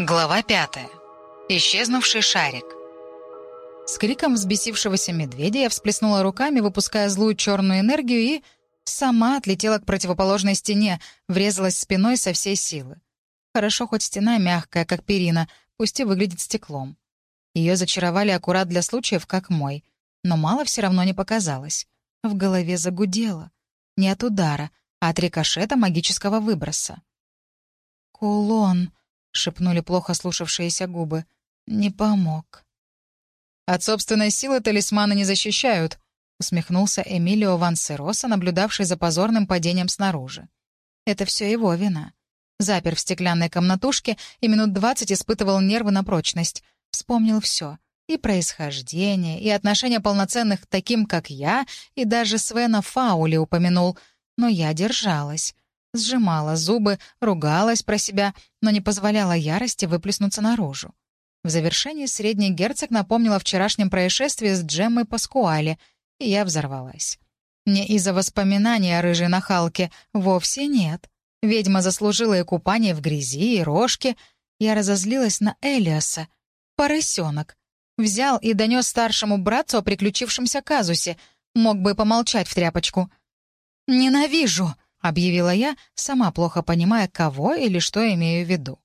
Глава пятая. Исчезнувший шарик. С криком взбесившегося медведя я всплеснула руками, выпуская злую черную энергию, и сама отлетела к противоположной стене, врезалась спиной со всей силы. Хорошо, хоть стена мягкая, как перина, пусть и выглядит стеклом. Ее зачаровали аккурат для случаев, как мой. Но мало все равно не показалось. В голове загудело. Не от удара, а от рикошета магического выброса. «Кулон», — шепнули плохо слушавшиеся губы, — «не помог». «От собственной силы талисманы не защищают», — усмехнулся Эмилио Вансероса, наблюдавший за позорным падением снаружи. «Это все его вина. Запер в стеклянной комнатушке и минут двадцать испытывал нервы на прочность. Вспомнил все. И происхождение, и отношения полноценных к таким, как я, и даже Свена Фаули упомянул. Но я держалась. Сжимала зубы, ругалась про себя, но не позволяла ярости выплеснуться наружу. В завершении средний герцог напомнил о вчерашнем происшествии с Джеммой Паскуале, и я взорвалась. Не из-за воспоминаний о рыжей нахалке, вовсе нет. Ведьма заслужила и купание в грязи, и рожки. Я разозлилась на Элиаса. Поросенок. Взял и донес старшему братцу о приключившемся казусе. Мог бы помолчать в тряпочку. «Ненавижу!» — объявила я, сама плохо понимая, кого или что имею в виду.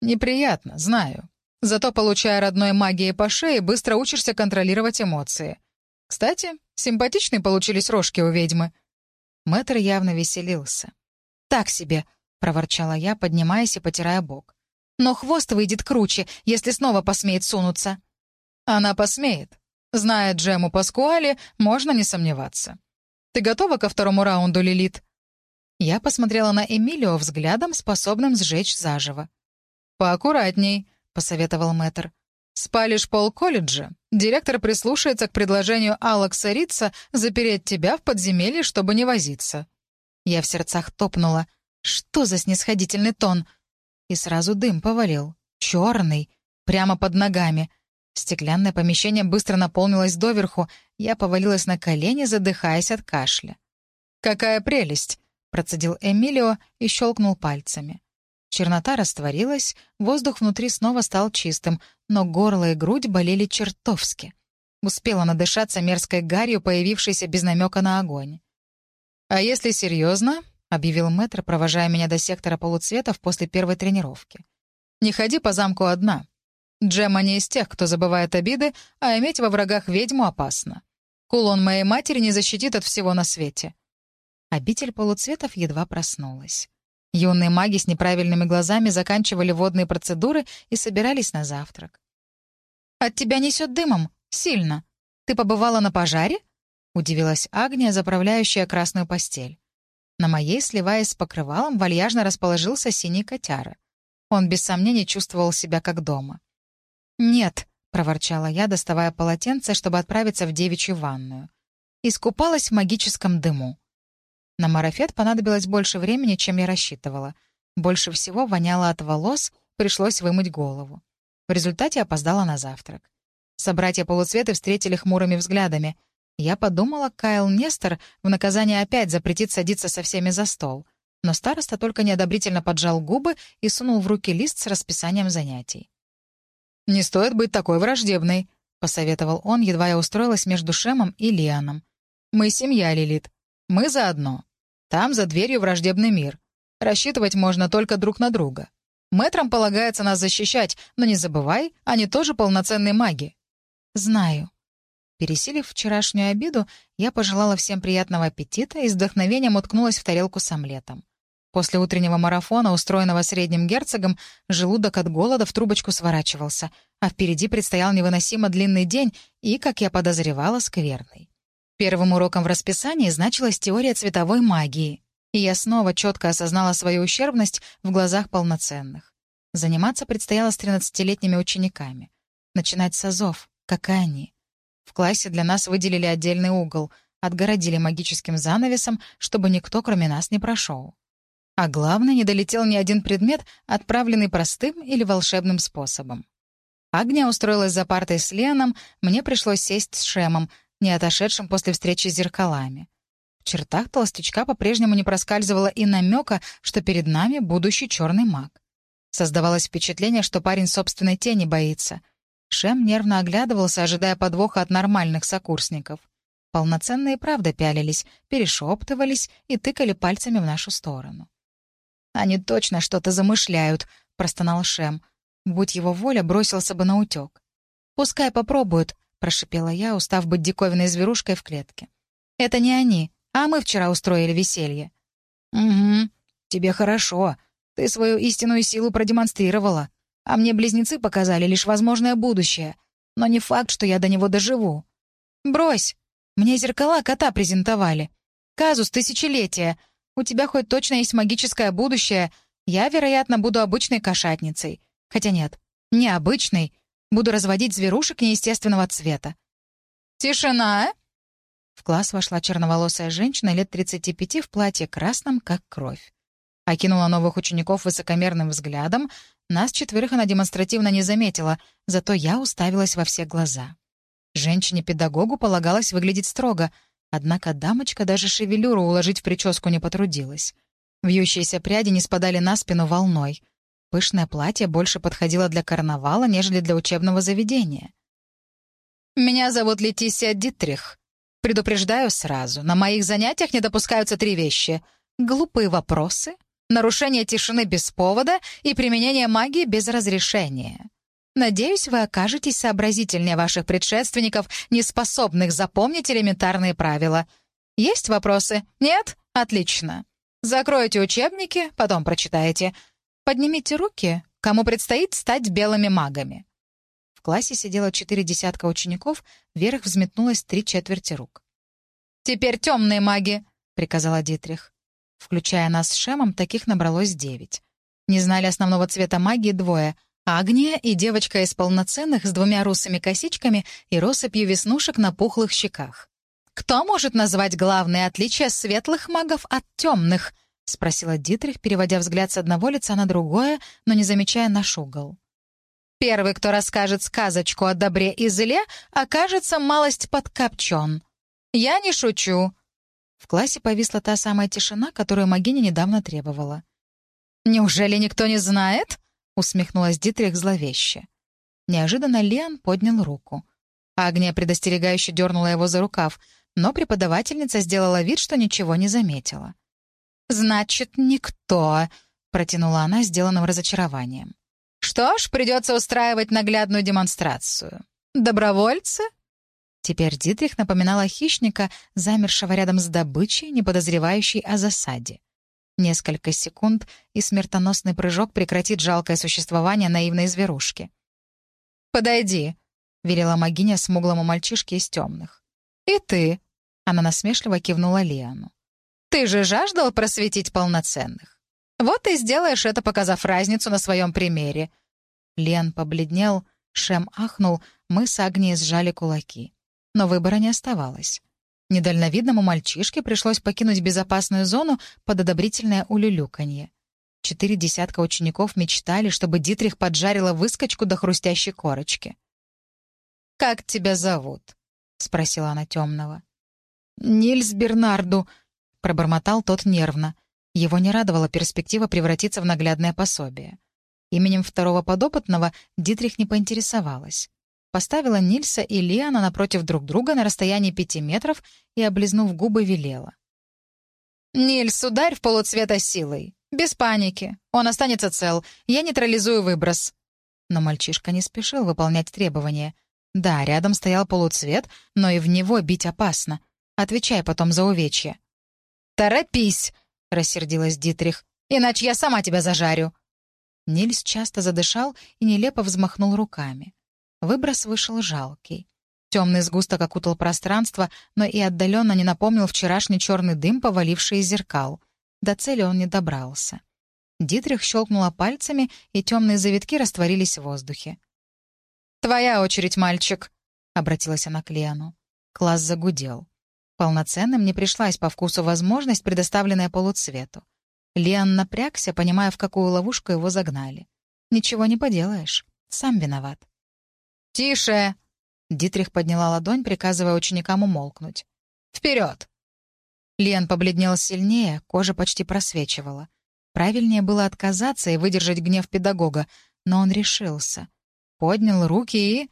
«Неприятно, знаю. Зато, получая родной магией по шее, быстро учишься контролировать эмоции. Кстати, симпатичные получились рожки у ведьмы». Мэтр явно веселился. «Так себе», — проворчала я, поднимаясь и потирая бок. «Но хвост выйдет круче, если снова посмеет сунуться». «Она посмеет. Зная Джему Паскуали, можно не сомневаться. Ты готова ко второму раунду, Лилит?» Я посмотрела на Эмилио взглядом, способным сжечь заживо. «Поаккуратней», — посоветовал мэтр. «Спалишь пол колледжа. Директор прислушается к предложению Алекса Рица запереть тебя в подземелье, чтобы не возиться. Я в сердцах топнула. Что за снисходительный тон? И сразу дым повалил. Черный. Прямо под ногами. Стеклянное помещение быстро наполнилось доверху. Я повалилась на колени, задыхаясь от кашля. «Какая прелесть!» — процедил Эмилио и щелкнул пальцами. Чернота растворилась, воздух внутри снова стал чистым, но горло и грудь болели чертовски. Успела надышаться мерзкой гарью, появившейся без намека на огонь. «А если серьезно?» — объявил мэтр, провожая меня до сектора полуцветов после первой тренировки. «Не ходи по замку одна. Джема не из тех, кто забывает обиды, а иметь во врагах ведьму опасно. Кулон моей матери не защитит от всего на свете». Обитель полуцветов едва проснулась. Юные маги с неправильными глазами заканчивали водные процедуры и собирались на завтрак. «От тебя несет дымом. Сильно. Ты побывала на пожаре?» — удивилась Агния, заправляющая красную постель. На моей, сливаясь с покрывалом, вальяжно расположился синий котяра. Он без сомнений чувствовал себя как дома. «Нет», — проворчала я, доставая полотенце, чтобы отправиться в девичью ванную. Искупалась в магическом дыму. На марафет понадобилось больше времени, чем я рассчитывала. Больше всего воняло от волос, пришлось вымыть голову. В результате опоздала на завтрак. Собратья полуцветы встретили хмурыми взглядами — я подумала, Кайл Нестор в наказание опять запретит садиться со всеми за стол. Но староста только неодобрительно поджал губы и сунул в руки лист с расписанием занятий. «Не стоит быть такой враждебной», — посоветовал он, едва я устроилась между Шемом и Лианом. «Мы семья, Лилит. Мы заодно. Там за дверью враждебный мир. Рассчитывать можно только друг на друга. Мэтрам полагается нас защищать, но не забывай, они тоже полноценные маги». «Знаю», Пересилив вчерашнюю обиду, я пожелала всем приятного аппетита и с вдохновением уткнулась в тарелку с омлетом. После утреннего марафона, устроенного средним герцогом, желудок от голода в трубочку сворачивался, а впереди предстоял невыносимо длинный день и, как я подозревала, скверный. Первым уроком в расписании значилась теория цветовой магии, и я снова четко осознала свою ущербность в глазах полноценных. Заниматься предстояло с тринадцатилетними учениками. Начинать с азов, как и они. В классе для нас выделили отдельный угол, отгородили магическим занавесом, чтобы никто, кроме нас, не прошел. А главное, не долетел ни один предмет, отправленный простым или волшебным способом. Агния устроилась за партой с Леном, мне пришлось сесть с Шемом, не отошедшим после встречи с зеркалами. В чертах толстячка по-прежнему не проскальзывало и намека, что перед нами будущий черный маг. Создавалось впечатление, что парень собственной тени боится. Шем нервно оглядывался, ожидая подвоха от нормальных сокурсников. Полноценные правда пялились, перешептывались и тыкали пальцами в нашу сторону. «Они точно что-то замышляют», — простонал Шем. Будь его воля, бросился бы на утек. «Пускай попробуют», — прошипела я, устав быть диковинной зверушкой в клетке. «Это не они, а мы вчера устроили веселье». «Угу, тебе хорошо. Ты свою истинную силу продемонстрировала. А мне близнецы показали лишь возможное будущее. Но не факт, что я до него доживу. Брось. Мне зеркала кота презентовали. Казус тысячелетия. У тебя хоть точно есть магическое будущее. Я, вероятно, буду обычной кошатницей. Хотя нет, не обычной. Буду разводить зверушек неестественного цвета. «Тишина!» В класс вошла черноволосая женщина лет 35 в платье красном, как кровь. Окинула новых учеников высокомерным взглядом. Нас четверых она демонстративно не заметила, зато я уставилась во все глаза. Женщине-педагогу полагалось выглядеть строго, однако дамочка даже шевелюру уложить в прическу не потрудилась. Вьющиеся пряди не спадали на спину волной. Пышное платье больше подходило для карнавала, нежели для учебного заведения. «Меня зовут Летисия Дитрих. Предупреждаю сразу, на моих занятиях не допускаются три вещи — глупые вопросы, нарушение тишины без повода и применение магии без разрешения. Надеюсь, вы окажетесь сообразительнее ваших предшественников, не способных запомнить элементарные правила. Есть вопросы? Нет? Отлично. Закройте учебники, потом прочитаете. Поднимите руки, кому предстоит стать белыми магами. В классе сидело четыре десятка учеников, вверх взметнулось три четверти рук. «Теперь темные маги», — приказала Дитрих. Включая нас с Шемом, таких набралось девять. Не знали основного цвета магии двое — Агния и девочка из полноценных с двумя русыми косичками и россыпью веснушек на пухлых щеках. «Кто может назвать главное отличие светлых магов от темных?» — спросила Дитрих, переводя взгляд с одного лица на другое, но не замечая наш угол. «Первый, кто расскажет сказочку о добре и зле, окажется малость подкопчен. Я не шучу. В классе повисла та самая тишина, которую Магиня недавно требовала. «Неужели никто не знает?» — усмехнулась Дитрих зловеще. Неожиданно Лиан поднял руку. Агния предостерегающе дернула его за рукав, но преподавательница сделала вид, что ничего не заметила. «Значит, никто», — протянула она сделанным разочарованием. «Что ж, придется устраивать наглядную демонстрацию. Добровольцы?» Теперь Дитрих напоминала хищника, замершего рядом с добычей, не подозревающей о засаде. Несколько секунд, и смертоносный прыжок прекратит жалкое существование наивной зверушки. «Подойди», — велела могиня смуглому мальчишке из темных. «И ты», — она насмешливо кивнула Лиану. «Ты же жаждал просветить полноценных. Вот и сделаешь это, показав разницу на своем примере». Лен побледнел, Шем ахнул, мы с Агнией сжали кулаки. Но выбора не оставалось. Недальновидному мальчишке пришлось покинуть безопасную зону под одобрительное улюлюканье. Четыре десятка учеников мечтали, чтобы Дитрих поджарила выскочку до хрустящей корочки. «Как тебя зовут?» — спросила она темного. «Нильс Бернарду», — пробормотал тот нервно. Его не радовала перспектива превратиться в наглядное пособие. Именем второго подопытного Дитрих не поинтересовалась поставила Нильса и Лиана напротив друг друга на расстоянии пяти метров и, облизнув губы, велела. «Нильс, ударь в полуцвета силой. Без паники. Он останется цел. Я нейтрализую выброс». Но мальчишка не спешил выполнять требования. Да, рядом стоял полуцвет, но и в него бить опасно. Отвечай потом за увечья. «Торопись!» — рассердилась Дитрих. «Иначе я сама тебя зажарю». Нильс часто задышал и нелепо взмахнул руками. Выброс вышел жалкий. Темный сгусток окутал пространство, но и отдаленно не напомнил вчерашний черный дым, поваливший из зеркал. До цели он не добрался. Дитрих щелкнула пальцами, и темные завитки растворились в воздухе. «Твоя очередь, мальчик», — обратилась она к Леону. Класс загудел. Полноценным не пришлась по вкусу возможность, предоставленная полуцвету. Леон напрягся, понимая, в какую ловушку его загнали. «Ничего не поделаешь. Сам виноват». «Тише!» Дитрих подняла ладонь, приказывая ученикам умолкнуть. «Вперед!» Лен побледнел сильнее, кожа почти просвечивала. Правильнее было отказаться и выдержать гнев педагога, но он решился. Поднял руки и...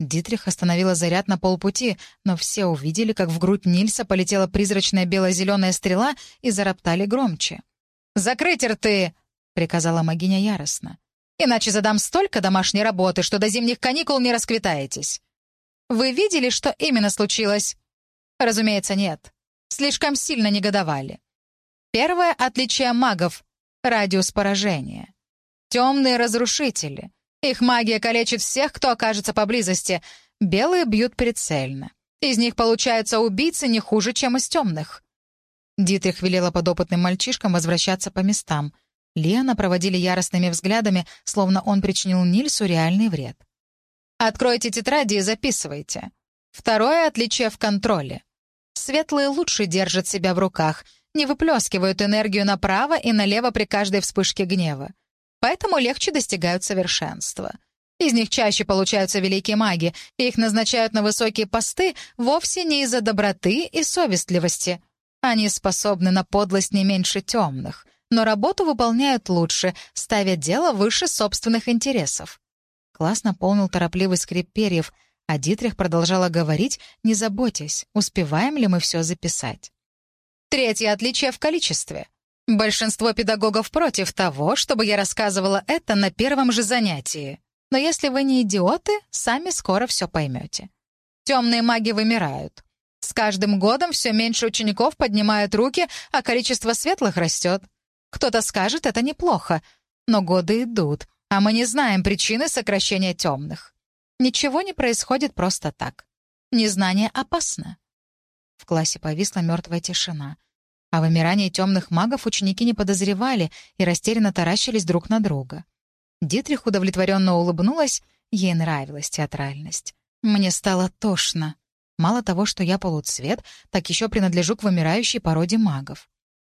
Дитрих остановила заряд на полпути, но все увидели, как в грудь Нильса полетела призрачная бело-зеленая стрела и зароптали громче. «Закрыть рты!» — приказала магиня яростно. «Иначе задам столько домашней работы, что до зимних каникул не расквитаетесь». «Вы видели, что именно случилось?» «Разумеется, нет. Слишком сильно негодовали. Первое отличие магов — радиус поражения. Темные разрушители. Их магия калечит всех, кто окажется поблизости. Белые бьют прицельно. Из них получаются убийцы не хуже, чем из темных. Дитрих велела подопытным мальчишкам возвращаться по местам. Лиана проводили яростными взглядами, словно он причинил Нильсу реальный вред. «Откройте тетради и записывайте. Второе отличие в контроле. Светлые лучше держат себя в руках — не выплескивают энергию направо и налево при каждой вспышке гнева. Поэтому легче достигают совершенства. Из них чаще получаются великие маги, и их назначают на высокие посты вовсе не из-за доброты и совестливости. Они способны на подлость не меньше темных, но работу выполняют лучше, ставя дело выше собственных интересов. Класс наполнил торопливый скрип перьев, а Дитрих продолжала говорить, не заботясь, успеваем ли мы все записать. Третье отличие в количестве. Большинство педагогов против того, чтобы я рассказывала это на первом же занятии. Но если вы не идиоты, сами скоро все поймете. Темные маги вымирают. С каждым годом все меньше учеников поднимают руки, а количество светлых растет. Кто-то скажет, это неплохо. Но годы идут, а мы не знаем причины сокращения темных. Ничего не происходит просто так. Незнание опасно. В классе повисла мертвая тишина. О вымирании темных магов ученики не подозревали и растерянно таращились друг на друга. Дитрих удовлетворенно улыбнулась, ей нравилась театральность. Мне стало тошно. Мало того, что я полуцвет, так еще принадлежу к вымирающей породе магов.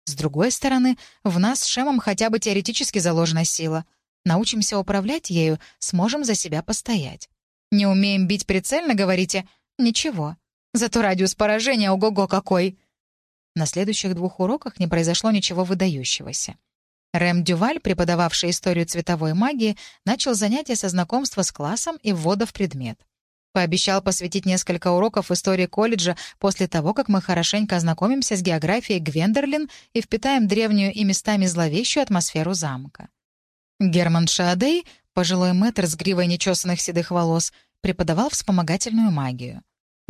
С другой стороны, в нас с Шемом хотя бы теоретически заложена сила. Научимся управлять ею, сможем за себя постоять. Не умеем бить прицельно, говорите? Ничего. Зато радиус поражения ого-го какой. На следующих двух уроках не произошло ничего выдающегося. Рэм Дюваль, преподававший историю цветовой магии, начал занятия со знакомства с классом и ввода в предмет. Пообещал посвятить несколько уроков истории колледжа после того, как мы хорошенько ознакомимся с географией Гвендерлин и впитаем древнюю и местами зловещую атмосферу замка. Герман Шаадей, пожилой мэтр с гривой нечесанных седых волос, преподавал вспомогательную магию.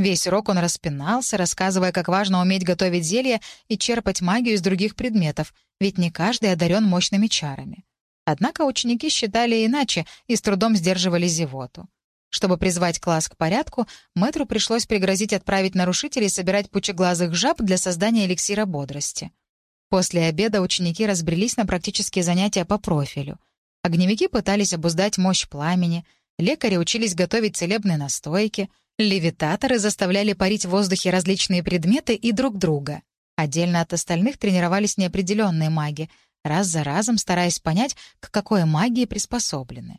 Весь урок он распинался, рассказывая, как важно уметь готовить зелья и черпать магию из других предметов, ведь не каждый одарен мощными чарами. Однако ученики считали иначе и с трудом сдерживали зевоту. Чтобы призвать класс к порядку, мэтру пришлось пригрозить отправить нарушителей собирать пучеглазых жаб для создания эликсира бодрости. После обеда ученики разбрелись на практические занятия по профилю. Огневики пытались обуздать мощь пламени, лекари учились готовить целебные настойки — Левитаторы заставляли парить в воздухе различные предметы и друг друга. Отдельно от остальных тренировались неопределенные маги, раз за разом стараясь понять, к какой магии приспособлены.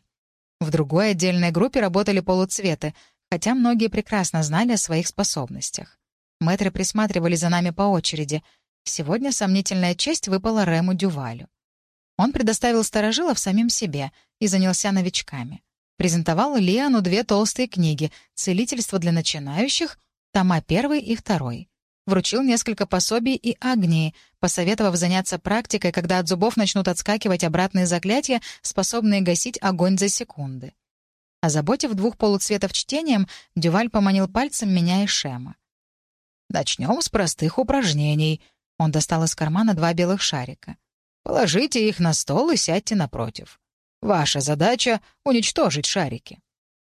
В другой отдельной группе работали полуцветы, хотя многие прекрасно знали о своих способностях. Мэтры присматривали за нами по очереди. Сегодня сомнительная честь выпала Рему Дювалю. Он предоставил старожилов самим себе и занялся новичками. Презентовал Лиану две толстые книги «Целительство для начинающих», тома первый и второй. Вручил несколько пособий и Агнии, посоветовав заняться практикой, когда от зубов начнут отскакивать обратные заклятия, способные гасить огонь за секунды. Озаботив двух полуцветов чтением, Дюваль поманил пальцем меня и Шема. «Начнем с простых упражнений». Он достал из кармана два белых шарика. «Положите их на стол и сядьте напротив. Ваша задача — уничтожить шарики.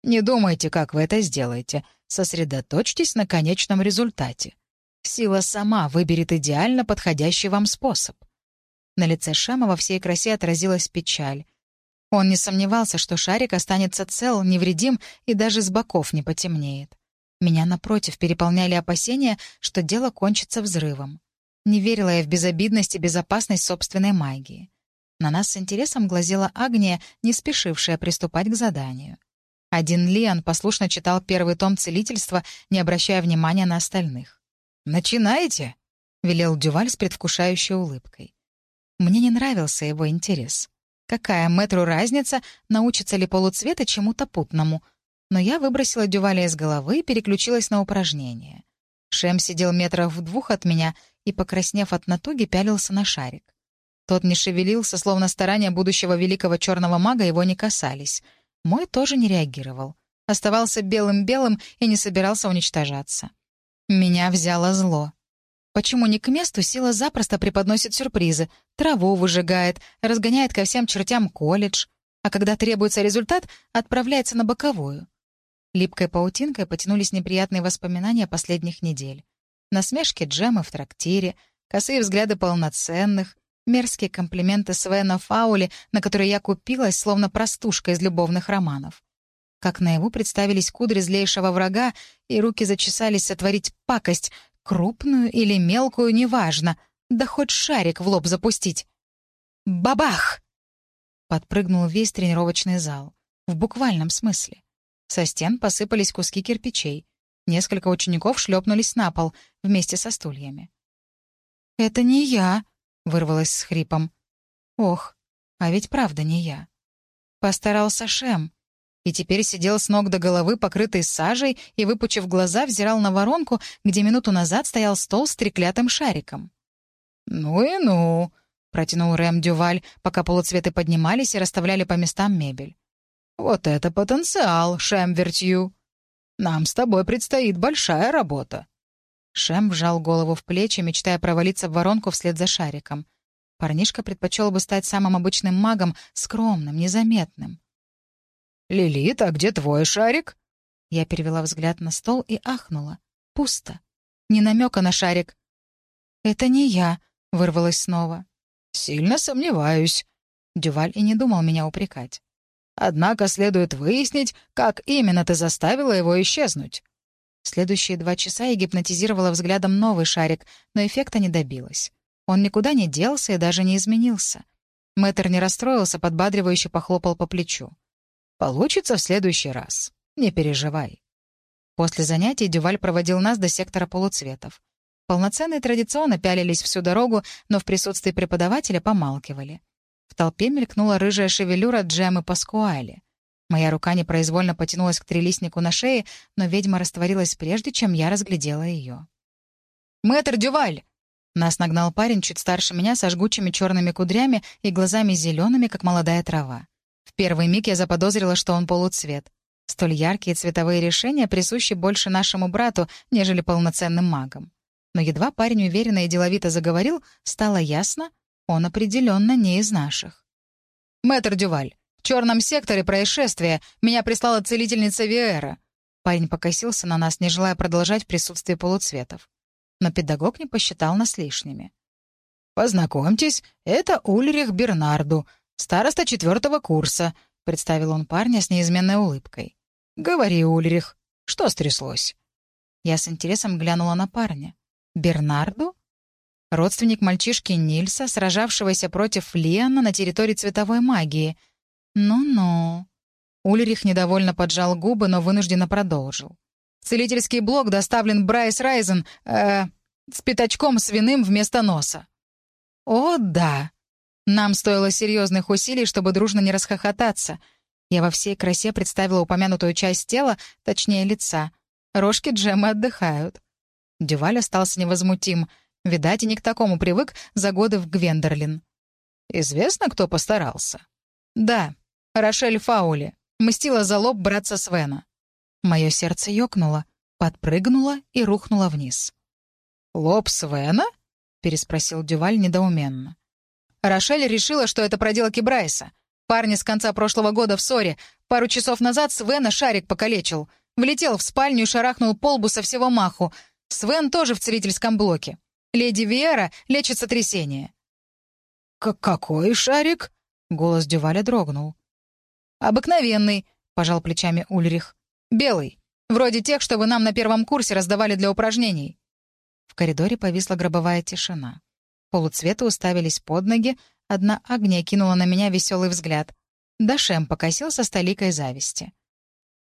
Не думайте, как вы это сделаете. Сосредоточьтесь на конечном результате. Сила сама выберет идеально подходящий вам способ. На лице Шама во всей красе отразилась печаль. Он не сомневался, что шарик останется цел, невредим и даже с боков не потемнеет. Меня, напротив, переполняли опасения, что дело кончится взрывом. Не верила я в безобидность и безопасность собственной магии. На нас с интересом глазела Агния, не спешившая приступать к заданию. Один Лиан послушно читал первый том целительства, не обращая внимания на остальных. «Начинаете?» — велел Дюваль с предвкушающей улыбкой. Мне не нравился его интерес. Какая мэтру разница, научится ли полуцвета чему-то путному? Но я выбросила Дюваля из головы и переключилась на упражнение. Шем сидел метров в двух от меня и, покраснев от натуги, пялился на шарик. Тот не шевелился, словно старания будущего великого черного мага его не касались. Мой тоже не реагировал. Оставался белым-белым и не собирался уничтожаться. Меня взяло зло. Почему не к месту сила запросто преподносит сюрпризы, траву выжигает, разгоняет ко всем чертям колледж, а когда требуется результат, отправляется на боковую? Липкой паутинкой потянулись неприятные воспоминания последних недель. Насмешки Джема в трактире, косые взгляды полноценных, мерзкие комплименты Свена Фаули, на которые я купилась, словно простушка из любовных романов. Как наяву представились кудри злейшего врага, и руки зачесались сотворить пакость, Крупную или мелкую, неважно. Да хоть шарик в лоб запустить. Бабах! Подпрыгнул весь тренировочный зал. В буквальном смысле. Со стен посыпались куски кирпичей. Несколько учеников шлепнулись на пол вместе со стульями. «Это не я», — вырвалась с хрипом. «Ох, а ведь правда не я». Постарался Шем и теперь сидел с ног до головы, покрытый сажей, и, выпучив глаза, взирал на воронку, где минуту назад стоял стол с треклятым шариком. «Ну и ну», — протянул Рэм Дюваль, пока полуцветы поднимались и расставляли по местам мебель. «Вот это потенциал, Шем Вертью. Нам с тобой предстоит большая работа». Шем вжал голову в плечи, мечтая провалиться в воронку вслед за шариком. Парнишка предпочел бы стать самым обычным магом, скромным, незаметным. «Лилит, а где твой шарик?» Я перевела взгляд на стол и ахнула. Пусто. Ни намека на шарик. «Это не я», — вырвалась снова. «Сильно сомневаюсь». Дюваль и не думал меня упрекать. «Однако следует выяснить, как именно ты заставила его исчезнуть». Следующие два часа я гипнотизировала взглядом новый шарик, но эффекта не добилась. Он никуда не делся и даже не изменился. Мэтр не расстроился, подбадривающе похлопал по плечу. Получится в следующий раз. Не переживай. После занятий Дюваль проводил нас до сектора полуцветов. Полноценные традиционно пялились всю дорогу, но в присутствии преподавателя помалкивали. В толпе мелькнула рыжая шевелюра Джемы Паскуали. Моя рука непроизвольно потянулась к трелистнику на шее, но ведьма растворилась прежде, чем я разглядела ее. «Мэтр Дюваль!» Нас нагнал парень чуть старше меня со жгучими черными кудрями и глазами зелеными, как молодая трава первый миг я заподозрила, что он полуцвет. Столь яркие цветовые решения присущи больше нашему брату, нежели полноценным магам. Но едва парень уверенно и деловито заговорил, стало ясно, он определенно не из наших. «Мэтр Дюваль, в черном секторе происшествия меня прислала целительница Виэра». Парень покосился на нас, не желая продолжать в присутствии полуцветов. Но педагог не посчитал нас лишними. «Познакомьтесь, это Ульрих Бернарду, «Староста четвертого курса», — представил он парня с неизменной улыбкой. «Говори, Ульрих, что стряслось?» Я с интересом глянула на парня. «Бернарду?» Родственник мальчишки Нильса, сражавшегося против Лиана на территории цветовой магии. «Ну-ну». Ульрих недовольно поджал губы, но вынужденно продолжил. «Целительский блок доставлен Брайс Райзен э, с пятачком свиным вместо носа». «О, да!» Нам стоило серьезных усилий, чтобы дружно не расхохотаться. Я во всей красе представила упомянутую часть тела, точнее лица. Рожки Джемы отдыхают. Дюваль остался невозмутим. Видать, и не к такому привык за годы в Гвендерлин. «Известно, кто постарался?» «Да, Рошель Фаули. Мстила за лоб братца Свена». Мое сердце ёкнуло, подпрыгнуло и рухнуло вниз. «Лоб Свена?» — переспросил Дюваль недоуменно. Рошель решила, что это проделки Брайса. Парни с конца прошлого года в ссоре. Пару часов назад Свена шарик покалечил. Влетел в спальню и шарахнул полбу со всего маху. Свен тоже в целительском блоке. Леди Виера лечит сотрясение. «Какой шарик?» — голос Дюваля дрогнул. «Обыкновенный», — пожал плечами Ульрих. «Белый. Вроде тех, что вы нам на первом курсе раздавали для упражнений». В коридоре повисла гробовая тишина. Полуцветы уставились под ноги, одна огня кинула на меня веселый взгляд. Дашем покосился с толикой зависти.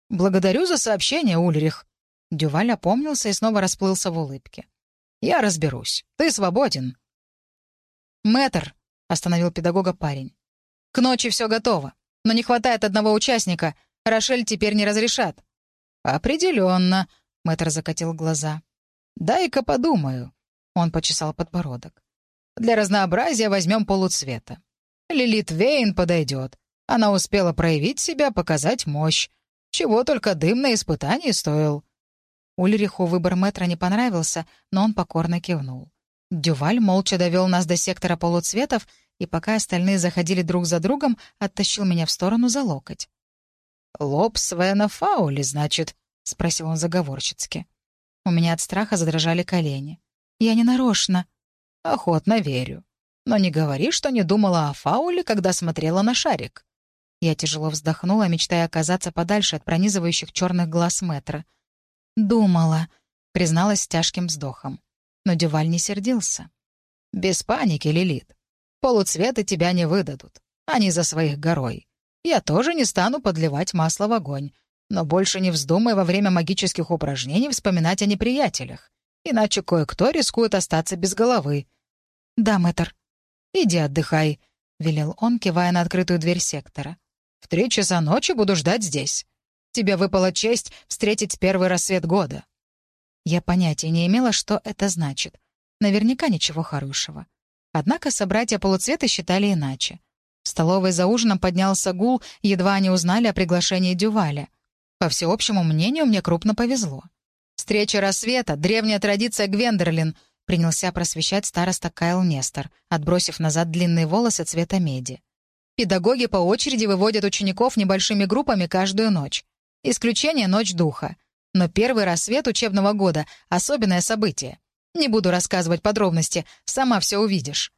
«Благодарю за сообщение, Ульрих». Дюваль опомнился и снова расплылся в улыбке. «Я разберусь. Ты свободен». «Мэтр!» — остановил педагога парень. «К ночи все готово, но не хватает одного участника. Рошель теперь не разрешат». «Определенно», — мэтр закатил глаза. «Дай-ка подумаю», — он почесал подбородок. «Для разнообразия возьмем полуцвета. Лилит Вейн подойдет. Она успела проявить себя, показать мощь. Чего только дым на испытании стоил». Ульриху выбор метра не понравился, но он покорно кивнул. Дюваль молча довел нас до сектора полуцветов, и пока остальные заходили друг за другом, оттащил меня в сторону за локоть. «Лоб Свена Фаули, значит?» — спросил он заговорщицки. У меня от страха задрожали колени. «Я не нарочно». «Охотно верю. Но не говори, что не думала о Фауле, когда смотрела на шарик». Я тяжело вздохнула, мечтая оказаться подальше от пронизывающих черных глаз метра — «Думала», — призналась с тяжким вздохом. Но Дюваль не сердился. «Без паники, Лилит. Полуцветы тебя не выдадут. Они за своих горой. Я тоже не стану подливать масло в огонь. Но больше не вздумай во время магических упражнений вспоминать о неприятелях. Иначе кое-кто рискует остаться без головы». «Да, мэтр». «Иди отдыхай», — велел он, кивая на открытую дверь сектора. «В три часа ночи буду ждать здесь. Тебе выпала честь встретить первый рассвет года». Я понятия не имела, что это значит. Наверняка ничего хорошего. Однако собратья полуцвета считали иначе. В столовой за ужином поднялся гул, едва они узнали о приглашении Дюваля. По всеобщему мнению, мне крупно повезло. «Встреча рассвета — древняя традиция Гвендерлин», — принялся просвещать староста Кайл Нестор, отбросив назад длинные волосы цвета меди. «Педагоги по очереди выводят учеников небольшими группами каждую ночь. Исключение — ночь духа. Но первый рассвет учебного года — особенное событие. Не буду рассказывать подробности, сама все увидишь.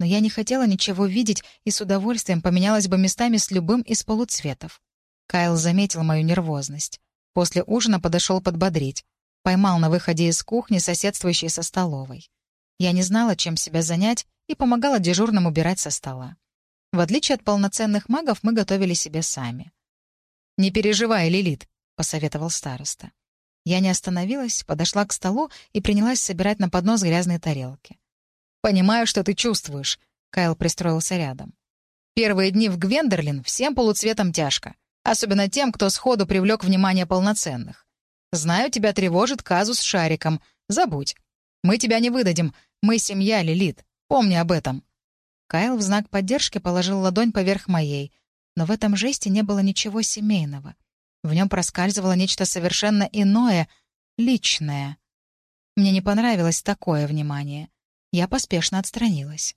Но я не хотела ничего видеть и с удовольствием поменялась бы местами с любым из полуцветов. Кайл заметил мою нервозность. После ужина подошел подбодрить. Поймал на выходе из кухни, соседствующей со столовой. Я не знала, чем себя занять, и помогала дежурным убирать со стола. В отличие от полноценных магов, мы готовили себе сами. «Не переживай, Лилит», — посоветовал староста. Я не остановилась, подошла к столу и принялась собирать на поднос грязные тарелки. «Понимаю, что ты чувствуешь», — Кайл пристроился рядом. «Первые дни в Гвендерлин всем полуцветом тяжко, особенно тем, кто сходу привлек внимание полноценных. Знаю, тебя тревожит казус с шариком. Забудь. Мы тебя не выдадим. Мы семья, Лилит. Помни об этом». Кайл в знак поддержки положил ладонь поверх моей — но в этом жесте не было ничего семейного. В нем проскальзывало нечто совершенно иное, личное. Мне не понравилось такое внимание. Я поспешно отстранилась.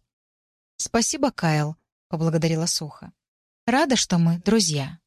«Спасибо, Кайл», — поблагодарила сухо. «Рада, что мы друзья».